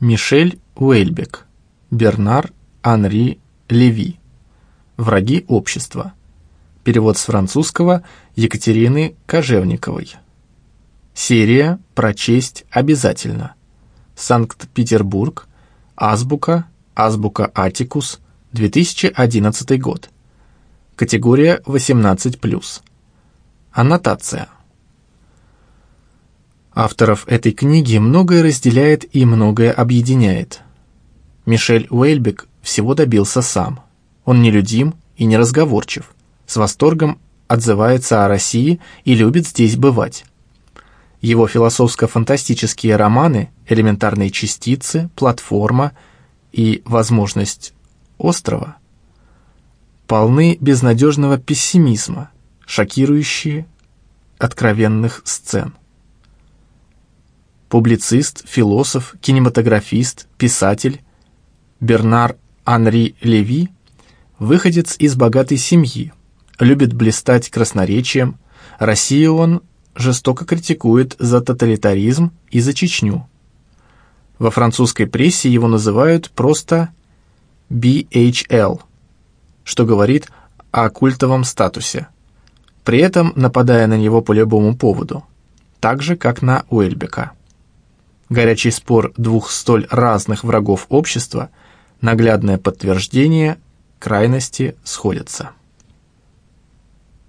Мишель Уэльбек, Бернар Анри Леви. Враги общества. Перевод с французского Екатерины Кожевниковой. Серия «Прочесть обязательно». Санкт-Петербург. Азбука. Азбука Атикус. 2011 год. Категория 18+. Аннотация. Авторов этой книги многое разделяет и многое объединяет. Мишель Уэльбек всего добился сам. Он нелюдим и неразговорчив, с восторгом отзывается о России и любит здесь бывать. Его философско-фантастические романы «Элементарные частицы», «Платформа» и «Возможность острова» полны безнадежного пессимизма, шокирующие откровенных сцен публицист, философ, кинематографист, писатель Бернар Анри Леви, выходец из богатой семьи, любит блистать красноречием, Россию он жестоко критикует за тоталитаризм и за Чечню. Во французской прессе его называют просто BHL, что говорит о культовом статусе, при этом нападая на него по любому поводу, так же, как на Уэльбека. Горячий спор двух столь разных врагов общества – наглядное подтверждение крайности сходятся.